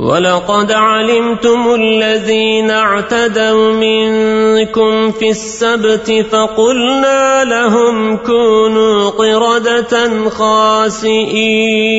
ولقد علمتم الذين اعتدوا منكم في السبت فقلنا لهم كونوا قردة خاسئين.